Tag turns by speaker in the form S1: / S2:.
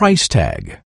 S1: price tag.